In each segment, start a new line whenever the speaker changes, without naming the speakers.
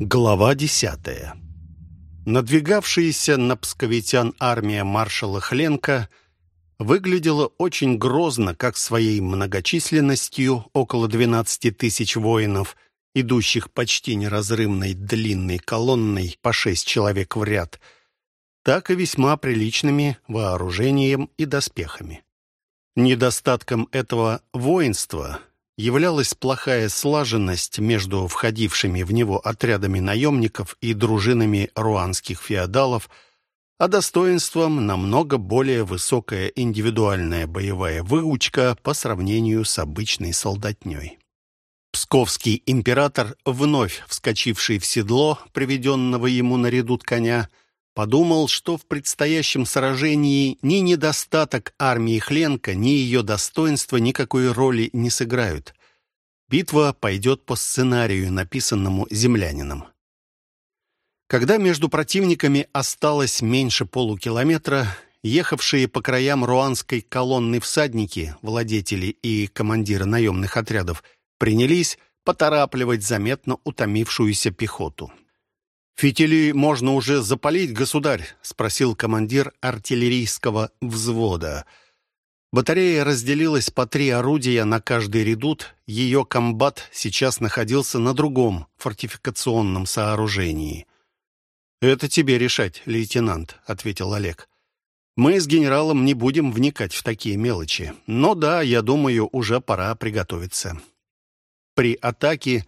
Глава десятая. Надвигавшаяся на псковитян армия маршала Хленко выглядела очень грозно как своей многочисленностью, около 12 тысяч воинов, идущих почти неразрывной длинной колонной по шесть человек в ряд, так и весьма приличными вооружением и доспехами. Недостатком этого воинства являлась плохая слаженность между входившими в него отрядами наемников и дружинами руанских феодалов, а достоинством намного более высокая индивидуальная боевая выучка по сравнению с обычной солдатней. Псковский император, вновь вскочивший в седло, приведенного ему на редут коня, Подумал, что в предстоящем сражении ни недостаток армии Хленка, ни ее достоинство никакой роли не сыграют. Битва пойдет по сценарию, написанному землянином. Когда между противниками осталось меньше полукилометра, ехавшие по краям руанской колонны всадники, владетели и командиры наемных отрядов, принялись поторапливать заметно утомившуюся пехоту. «Фитили можно уже запалить, государь?» — спросил командир артиллерийского взвода. Батарея разделилась по три орудия на каждый редут. Ее комбат сейчас находился на другом фортификационном сооружении. «Это тебе решать, лейтенант», — ответил Олег. «Мы с генералом не будем вникать в такие мелочи. Но да, я думаю, уже пора приготовиться». При атаке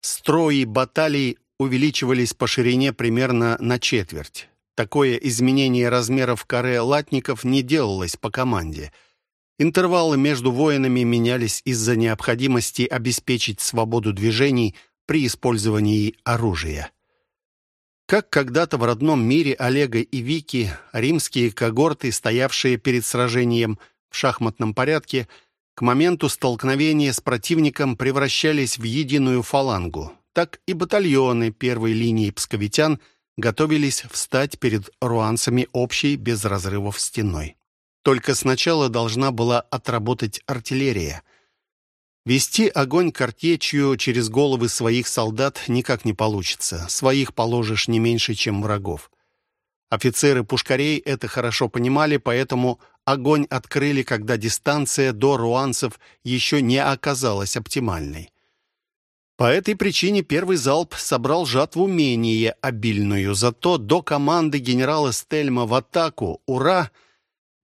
строи баталий увеличивались по ширине примерно на четверть. Такое изменение размеров каре латников не делалось по команде. Интервалы между воинами менялись из-за необходимости обеспечить свободу движений при использовании оружия. Как когда-то в родном мире Олега и Вики, римские когорты, стоявшие перед сражением в шахматном порядке, к моменту столкновения с противником превращались в единую фалангу так и батальоны первой линии псковитян готовились встать перед руанцами общей без разрывов стеной. Только сначала должна была отработать артиллерия. Вести огонь картечью через головы своих солдат никак не получится. Своих положишь не меньше, чем врагов. Офицеры пушкарей это хорошо понимали, поэтому огонь открыли, когда дистанция до руанцев еще не оказалась оптимальной. По этой причине первый залп собрал жатву менее обильную, зато до команды генерала Стельма в атаку «Ура!»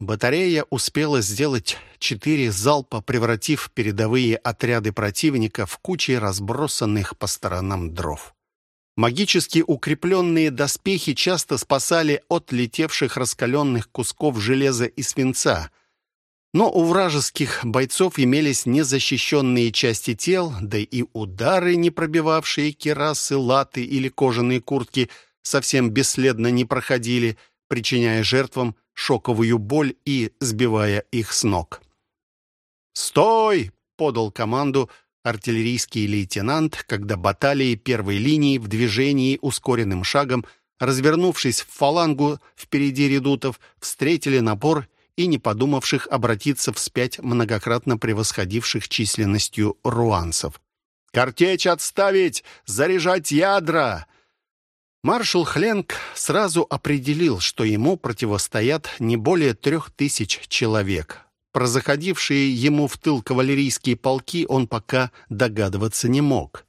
батарея успела сделать четыре залпа, превратив передовые отряды противника в кучи разбросанных по сторонам дров. Магически укрепленные доспехи часто спасали от летевших раскаленных кусков железа и свинца, но у вражеских бойцов имелись незащищенные части тел, да и удары, не пробивавшие керасы, латы или кожаные куртки, совсем бесследно не проходили, причиняя жертвам шоковую боль и сбивая их с ног. «Стой!» — подал команду артиллерийский лейтенант, когда баталии первой линии в движении ускоренным шагом, развернувшись в фалангу впереди редутов, встретили напор и не подумавших обратиться вспять многократно превосходивших численностью руанцев. «Картечь отставить! Заряжать ядра!» Маршал Хленк сразу определил, что ему противостоят не более трех тысяч человек. Про заходившие ему в тыл кавалерийские полки он пока догадываться не мог.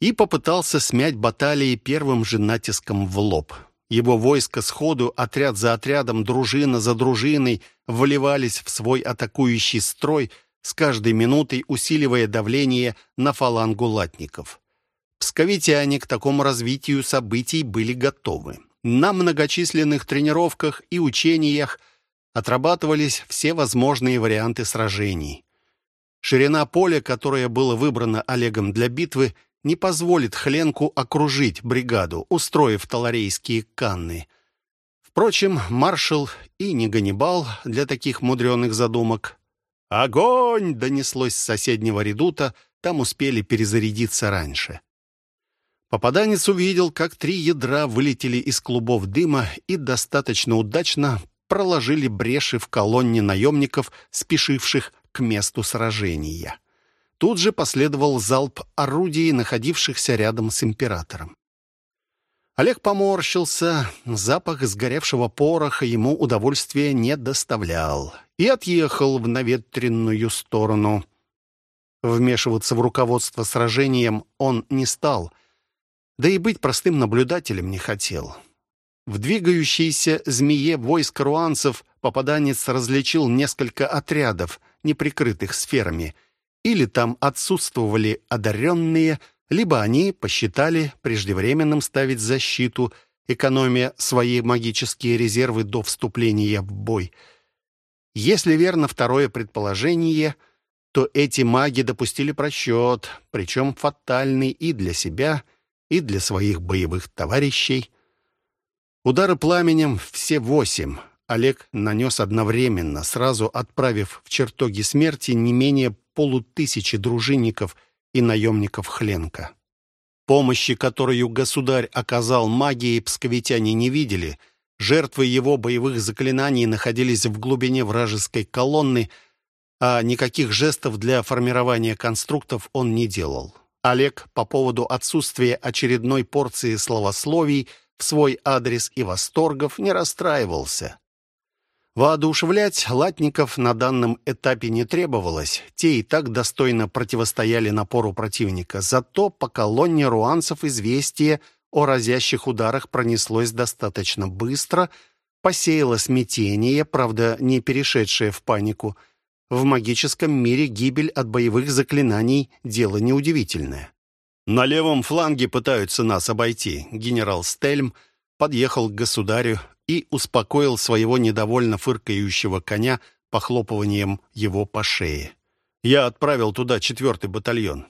И попытался смять баталии первым же натиском в лоб. Его войско сходу, отряд за отрядом, дружина за дружиной, вливались в свой атакующий строй, с каждой минутой усиливая давление на фалангу латников. Псковитяне к такому развитию событий были готовы. На многочисленных тренировках и учениях отрабатывались все возможные варианты сражений. Ширина поля, которое было выбрано Олегом для битвы, не позволит Хленку окружить бригаду, устроив таларейские канны. Впрочем, маршал и не Ганнибал для таких мудреных задумок. «Огонь!» — донеслось с соседнего редута, там успели перезарядиться раньше. Попаданец увидел, как три ядра вылетели из клубов дыма и достаточно удачно проложили бреши в колонне наемников, спешивших к месту сражения. Тут же последовал залп орудий, находившихся рядом с императором. Олег поморщился, запах сгоревшего пороха ему удовольствия не доставлял и отъехал в наветренную сторону. Вмешиваться в руководство сражением он не стал, да и быть простым наблюдателем не хотел. В двигающейся змее войск руанцев попаданец различил несколько отрядов, неприкрытых сферами. Или там отсутствовали одаренные, либо они посчитали преждевременным ставить защиту, экономя свои магические резервы до вступления в бой. Если верно второе предположение, то эти маги допустили просчет, причем фатальный и для себя, и для своих боевых товарищей. Удары пламенем все восемь. Олег нанес одновременно, сразу отправив в чертоги смерти не менее полутысячи дружинников и наемников Хленка. Помощи, которую государь оказал магии, псковитяне не видели. Жертвы его боевых заклинаний находились в глубине вражеской колонны, а никаких жестов для формирования конструктов он не делал. Олег по поводу отсутствия очередной порции словословий – в свой адрес и восторгов не расстраивался. Воодушевлять латников на данном этапе не требовалось, те и так достойно противостояли напору противника, зато по колонне руанцев известие о разящих ударах пронеслось достаточно быстро, посеяло смятение, правда, не перешедшее в панику. В магическом мире гибель от боевых заклинаний – дело неудивительное. На левом фланге пытаются нас обойти. Генерал Стельм подъехал к государю и успокоил своего недовольно фыркающего коня похлопыванием его по шее. Я отправил туда четвертый батальон.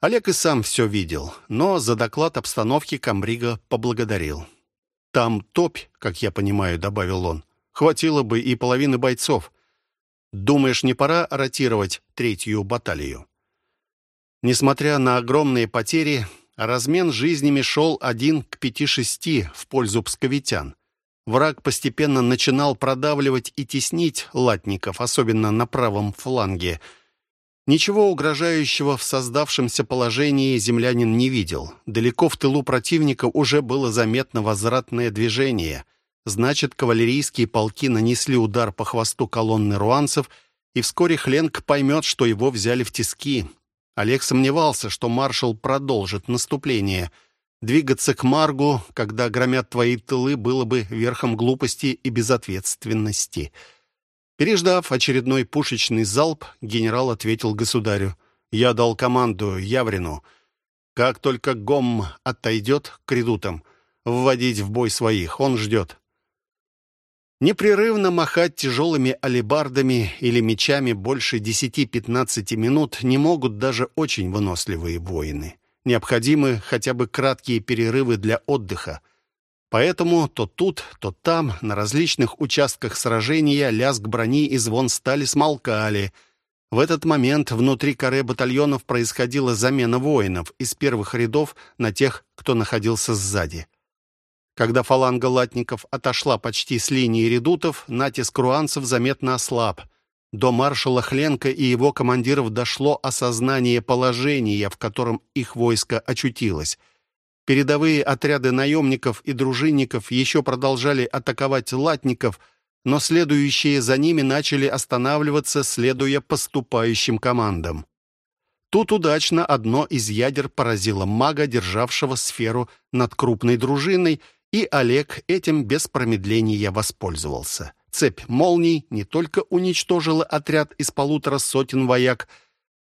Олег и сам все видел, но за доклад обстановки Камбрига поблагодарил. «Там топь, как я понимаю», — добавил он. «Хватило бы и половины бойцов. Думаешь, не пора ротировать третью баталию?» Несмотря на огромные потери, размен жизнями шел один к пяти-шести в пользу псковитян. Враг постепенно начинал продавливать и теснить латников, особенно на правом фланге. Ничего угрожающего в создавшемся положении землянин не видел. Далеко в тылу противника уже было заметно возвратное движение. Значит, кавалерийские полки нанесли удар по хвосту колонны руанцев, и вскоре Хленк поймет, что его взяли в тиски. Олег сомневался, что маршал продолжит наступление. Двигаться к Маргу, когда громят твои тылы, было бы верхом глупости и безответственности. Переждав очередной пушечный залп, генерал ответил государю. «Я дал команду Яврину. Как только Гом отойдет к редутам, вводить в бой своих. Он ждет. Непрерывно махать тяжелыми алебардами или мечами больше 10-15 минут не могут даже очень выносливые воины. Необходимы хотя бы краткие перерывы для отдыха. Поэтому то тут, то там, на различных участках сражения, лязг брони и звон стали смолкали. В этот момент внутри каре батальонов происходила замена воинов из первых рядов на тех, кто находился сзади. Когда фаланга латников отошла почти с линии редутов, натиск руанцев заметно ослаб. До маршала Хленко и его командиров дошло осознание положения, в котором их войско очутилось. Передовые отряды наемников и дружинников еще продолжали атаковать латников, но следующие за ними начали останавливаться, следуя поступающим командам. Тут удачно одно из ядер поразило мага, державшего сферу над крупной дружиной, и Олег этим без промедления воспользовался. Цепь молний не только уничтожила отряд из полутора сотен вояк,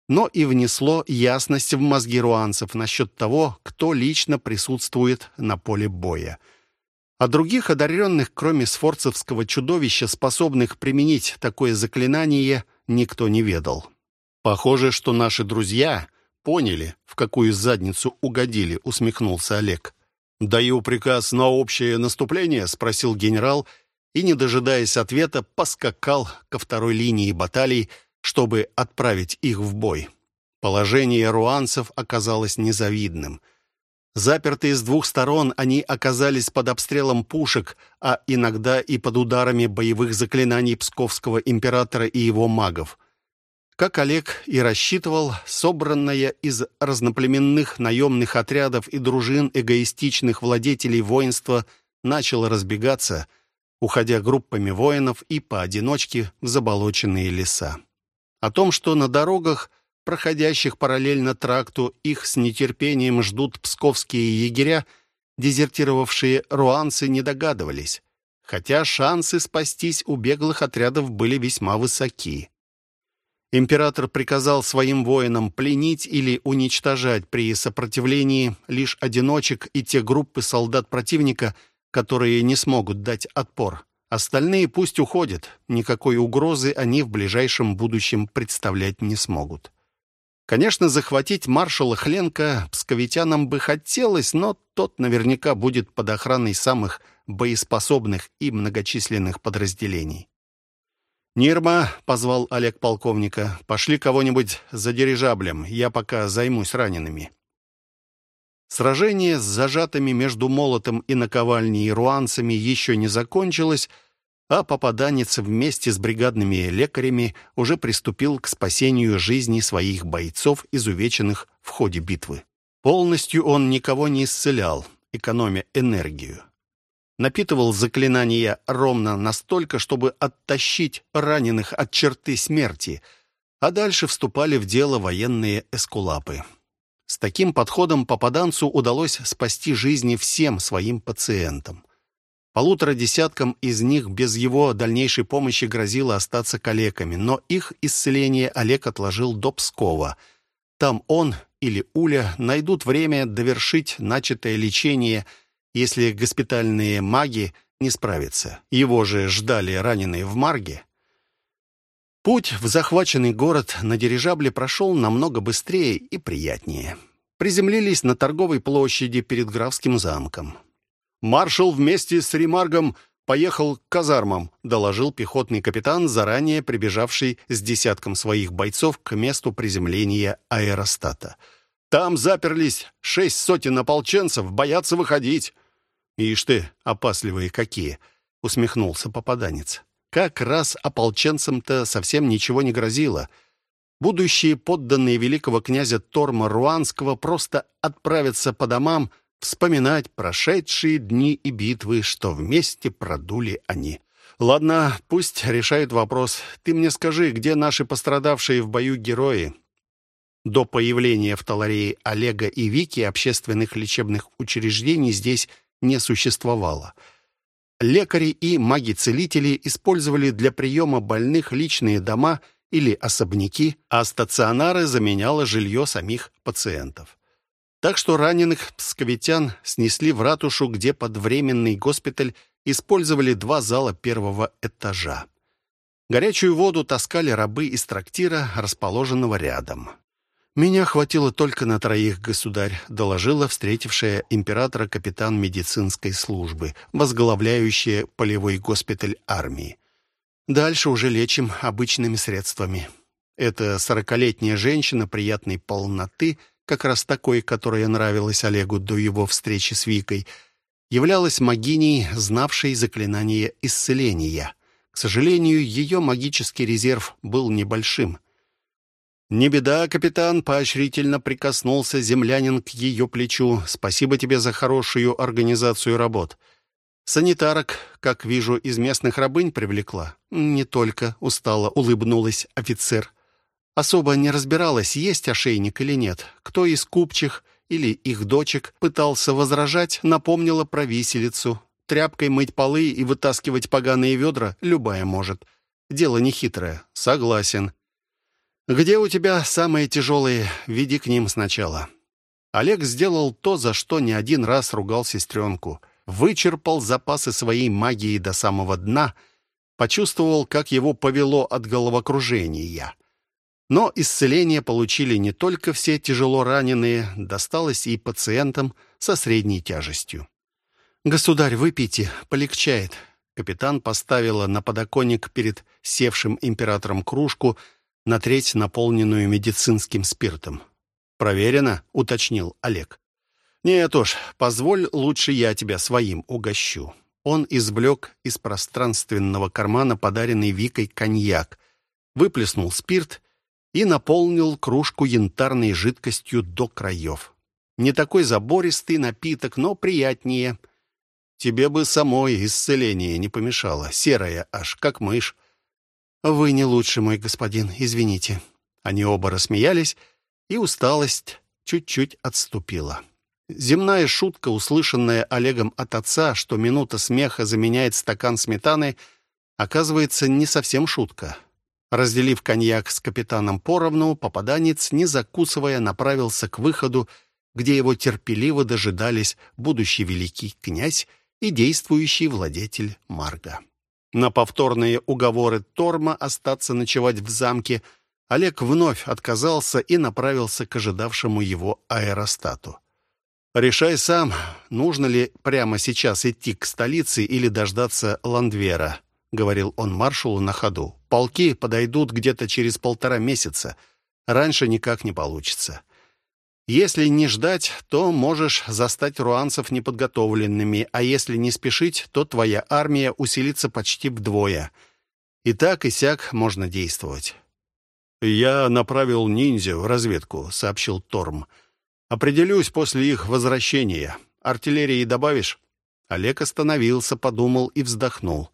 но и внесло ясность в мозги руанцев насчет того, кто лично присутствует на поле боя. А других одаренных, кроме сфорцевского чудовища, способных применить такое заклинание, никто не ведал. «Похоже, что наши друзья поняли, в какую задницу угодили», — усмехнулся Олег. «Даю приказ на общее наступление?» — спросил генерал, и, не дожидаясь ответа, поскакал ко второй линии баталий, чтобы отправить их в бой. Положение руанцев оказалось незавидным. Запертые с двух сторон, они оказались под обстрелом пушек, а иногда и под ударами боевых заклинаний псковского императора и его магов. Как Олег и рассчитывал, собранная из разноплеменных наемных отрядов и дружин эгоистичных владетелей воинства начало разбегаться, уходя группами воинов и поодиночке в заболоченные леса. О том, что на дорогах, проходящих параллельно тракту, их с нетерпением ждут псковские егеря, дезертировавшие руанцы не догадывались, хотя шансы спастись у беглых отрядов были весьма высоки. Император приказал своим воинам пленить или уничтожать при сопротивлении лишь одиночек и те группы солдат противника, которые не смогут дать отпор. Остальные пусть уходят, никакой угрозы они в ближайшем будущем представлять не смогут. Конечно, захватить маршала Хленко псковитянам бы хотелось, но тот наверняка будет под охраной самых боеспособных и многочисленных подразделений. «Нирма», — позвал Олег полковника, — «пошли кого-нибудь за дирижаблем, я пока займусь ранеными». Сражение с зажатыми между молотом и наковальней руанцами еще не закончилось, а попаданец вместе с бригадными лекарями уже приступил к спасению жизни своих бойцов, изувеченных в ходе битвы. Полностью он никого не исцелял, экономя энергию напитывал заклинания ровно настолько, чтобы оттащить раненых от черты смерти, а дальше вступали в дело военные эскулапы. С таким подходом попаданцу удалось спасти жизни всем своим пациентам. Полутора десяткам из них без его дальнейшей помощи грозило остаться калеками, но их исцеление Олег отложил до Пскова. Там он или Уля найдут время довершить начатое лечение – если госпитальные маги не справятся. Его же ждали раненые в Марге. Путь в захваченный город на дирижабле прошел намного быстрее и приятнее. Приземлились на торговой площади перед графским замком. «Маршал вместе с Ремаргом поехал к казармам», доложил пехотный капитан, заранее прибежавший с десятком своих бойцов к месту приземления аэростата. «Там заперлись шесть сотен ополченцев, боятся выходить». «Ишь ты, опасливые какие!» — усмехнулся попаданец. «Как раз ополченцам-то совсем ничего не грозило. Будущие подданные великого князя Торма Руанского просто отправятся по домам вспоминать прошедшие дни и битвы, что вместе продули они». «Ладно, пусть решают вопрос. Ты мне скажи, где наши пострадавшие в бою герои?» До появления в Таларее Олега и Вики общественных лечебных учреждений здесь не существовало. Лекари и маги-целители использовали для приема больных личные дома или особняки, а стационары заменяло жилье самих пациентов. Так что раненых псковитян снесли в ратушу, где под временный госпиталь использовали два зала первого этажа. Горячую воду таскали рабы из трактира, расположенного рядом. «Меня хватило только на троих, государь», — доложила встретившая императора капитан медицинской службы, возглавляющая полевой госпиталь армии. «Дальше уже лечим обычными средствами». Эта сорокалетняя женщина приятной полноты, как раз такой, которая нравилась Олегу до его встречи с Викой, являлась магиней, знавшей заклинание исцеления. К сожалению, ее магический резерв был небольшим — «Не беда, капитан», — поощрительно прикоснулся землянин к ее плечу. «Спасибо тебе за хорошую организацию работ». «Санитарок, как вижу, из местных рабынь привлекла?» «Не только», — устало улыбнулась офицер. Особо не разбиралась, есть ошейник или нет. Кто из купчих или их дочек пытался возражать, напомнила про виселицу. Тряпкой мыть полы и вытаскивать поганые ведра любая может. Дело нехитрое. Согласен. «Где у тебя самые тяжелые? Веди к ним сначала». Олег сделал то, за что не один раз ругал сестренку. Вычерпал запасы своей магии до самого дна, почувствовал, как его повело от головокружения. Но исцеление получили не только все тяжело раненые, досталось и пациентам со средней тяжестью. «Государь, выпейте, полегчает». Капитан поставила на подоконник перед севшим императором кружку — на треть наполненную медицинским спиртом. «Проверено?» — уточнил Олег. «Нет уж, позволь, лучше я тебя своим угощу». Он извлек из пространственного кармана подаренный Викой коньяк, выплеснул спирт и наполнил кружку янтарной жидкостью до краев. Не такой забористый напиток, но приятнее. Тебе бы самой исцеление не помешало, серая аж, как мышь. «Вы не лучше, мой господин, извините». Они оба рассмеялись, и усталость чуть-чуть отступила. Земная шутка, услышанная Олегом от отца, что минута смеха заменяет стакан сметаны, оказывается не совсем шутка. Разделив коньяк с капитаном поровну, попаданец, не закусывая, направился к выходу, где его терпеливо дожидались будущий великий князь и действующий владетель Марга. На повторные уговоры Торма остаться ночевать в замке Олег вновь отказался и направился к ожидавшему его аэростату. «Решай сам, нужно ли прямо сейчас идти к столице или дождаться Ландвера», — говорил он маршалу на ходу. «Полки подойдут где-то через полтора месяца. Раньше никак не получится. Если не ждать, то можешь застать руанцев неподготовленными, а если не спешить, то твоя армия усилится почти вдвое. И так и сяк можно действовать». «Я направил ниндзя в разведку», — сообщил Торм. Определюсь после их возвращения. Артиллерии добавишь?» Олег остановился, подумал и вздохнул.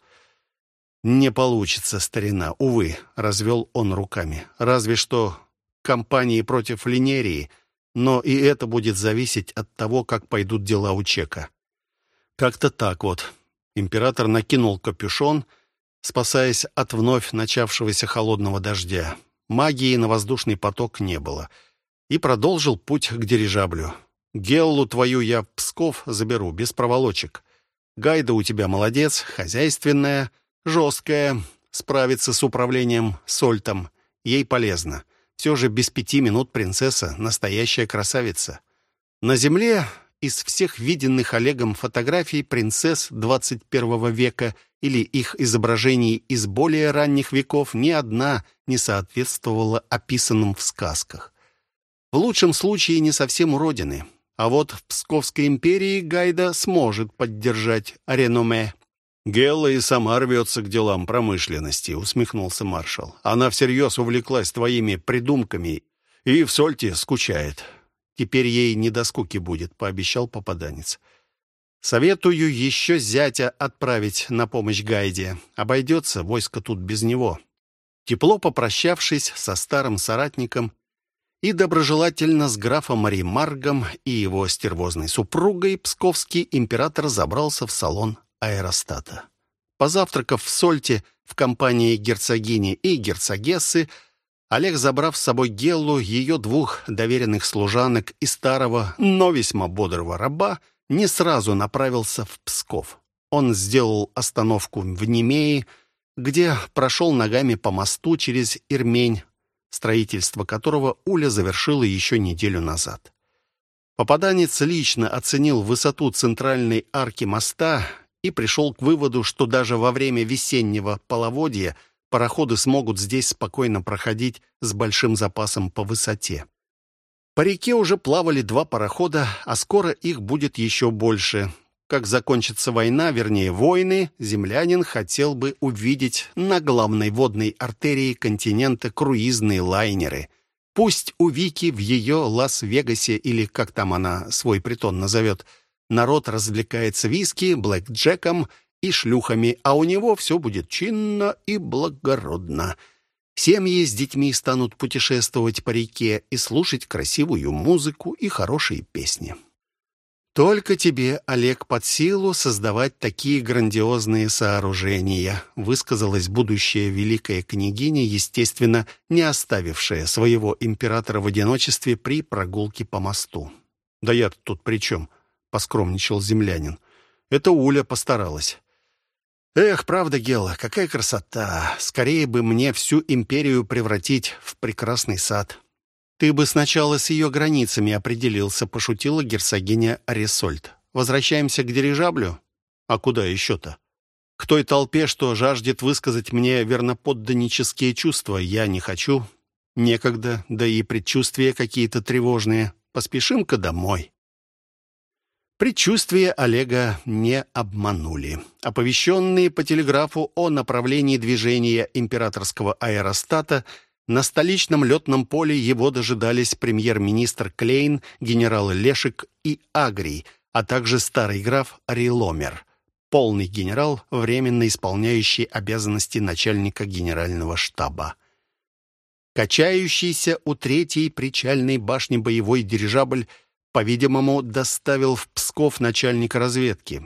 «Не получится, старина, увы», — развел он руками. «Разве что кампании против Линерии, но и это будет зависеть от того, как пойдут дела у Чека». Как-то так вот. Император накинул капюшон, спасаясь от вновь начавшегося холодного дождя. Магии на воздушный поток не было — и продолжил путь к дирижаблю. «Геллу твою я в Псков заберу, без проволочек. Гайда у тебя молодец, хозяйственная, жесткая, справится с управлением сольтом. Ей полезно. Все же без пяти минут принцесса — настоящая красавица. На земле из всех виденных Олегом фотографий принцесс 21 века или их изображений из более ранних веков ни одна не соответствовала описанным в сказках. В лучшем случае не совсем уродины. А вот в Псковской империи Гайда сможет поддержать реноме. «Гелла и сама рвется к делам промышленности», — усмехнулся маршал. «Она всерьез увлеклась твоими придумками и в Сольте скучает. Теперь ей не до скуки будет», — пообещал попаданец. «Советую еще зятя отправить на помощь Гайде. Обойдется войско тут без него». Тепло попрощавшись со старым соратником, и доброжелательно с графом Римаргом и его стервозной супругой псковский император забрался в салон аэростата. Позавтракав в Сольте в компании герцогини и герцогессы, Олег, забрав с собой Геллу, ее двух доверенных служанок и старого, но весьма бодрого раба, не сразу направился в Псков. Он сделал остановку в Немее, где прошел ногами по мосту через Ирмень, строительство которого Уля завершила еще неделю назад. Попаданец лично оценил высоту центральной арки моста и пришел к выводу, что даже во время весеннего половодья пароходы смогут здесь спокойно проходить с большим запасом по высоте. По реке уже плавали два парохода, а скоро их будет еще больше, как закончится война, вернее войны, землянин хотел бы увидеть на главной водной артерии континента круизные лайнеры. Пусть у Вики в ее Лас-Вегасе, или как там она свой притон назовет, народ развлекается виски, блэк-джеком и шлюхами, а у него все будет чинно и благородно. Семьи с детьми станут путешествовать по реке и слушать красивую музыку и хорошие песни. «Только тебе, Олег, под силу создавать такие грандиозные сооружения», высказалась будущая великая княгиня, естественно, не оставившая своего императора в одиночестве при прогулке по мосту. «Да я тут при чем?» — поскромничал землянин. «Это Уля постаралась». «Эх, правда, Гела, какая красота! Скорее бы мне всю империю превратить в прекрасный сад». «Ты бы сначала с ее границами определился», — пошутила герцогиня Аресольд. «Возвращаемся к дирижаблю?» «А куда еще-то?» «К той толпе, что жаждет высказать мне верноподданнические чувства, я не хочу. Некогда, да и предчувствия какие-то тревожные. Поспешим-ка домой». Предчувствия Олега не обманули. Оповещенные по телеграфу о направлении движения императорского аэростата — На столичном летном поле его дожидались премьер-министр Клейн, генерал Лешек и Агрий, а также старый граф Ариломер, полный генерал, временно исполняющий обязанности начальника генерального штаба. Качающийся у третьей причальной башни боевой дирижабль, по-видимому, доставил в Псков начальника разведки.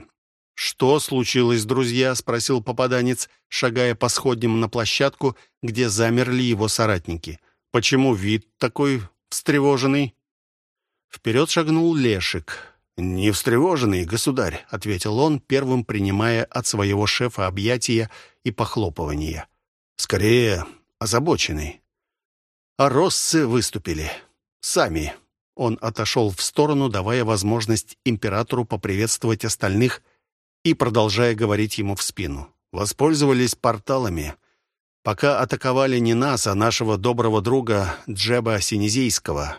«Что случилось, друзья?» — спросил попаданец, шагая по сходням на площадку, где замерли его соратники. «Почему вид такой встревоженный?» Вперед шагнул Лешик. «Не встревоженный, государь», — ответил он, первым принимая от своего шефа объятия и похлопывания. «Скорее, озабоченный». А россы выступили. Сами. Он отошел в сторону, давая возможность императору поприветствовать остальных и продолжая говорить ему в спину. Воспользовались порталами. Пока атаковали не нас, а нашего доброго друга Джеба Синезийского.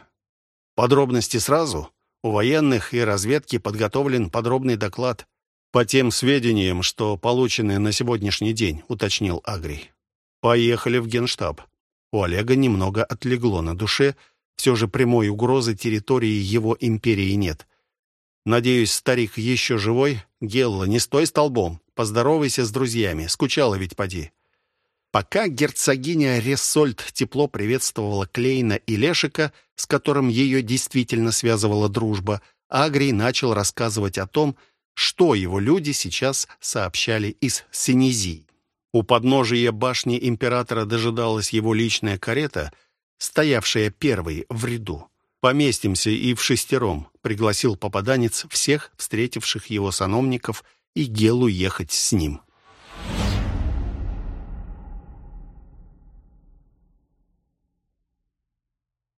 Подробности сразу. У военных и разведки подготовлен подробный доклад по тем сведениям, что получены на сегодняшний день, уточнил Агрий. Поехали в Генштаб. У Олега немного отлегло на душе, все же прямой угрозы территории его империи нет. Надеюсь, старик еще живой? Гелла, не стой столбом. Поздоровайся с друзьями. Скучала ведь поди. Пока герцогиня Рессольд тепло приветствовала Клейна и Лешика, с которым ее действительно связывала дружба, Агрий начал рассказывать о том, что его люди сейчас сообщали из Синезии. У подножия башни императора дожидалась его личная карета, стоявшая первой в ряду. «Поместимся и в шестером», — пригласил попаданец всех встретивших его сановников и Гелу ехать с ним.